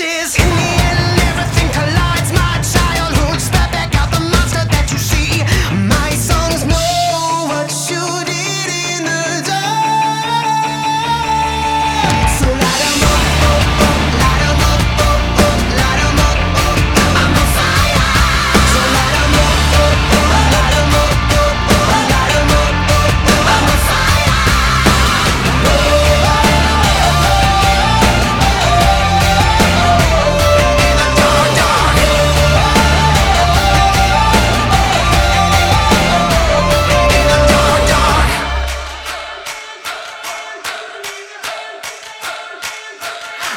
Is.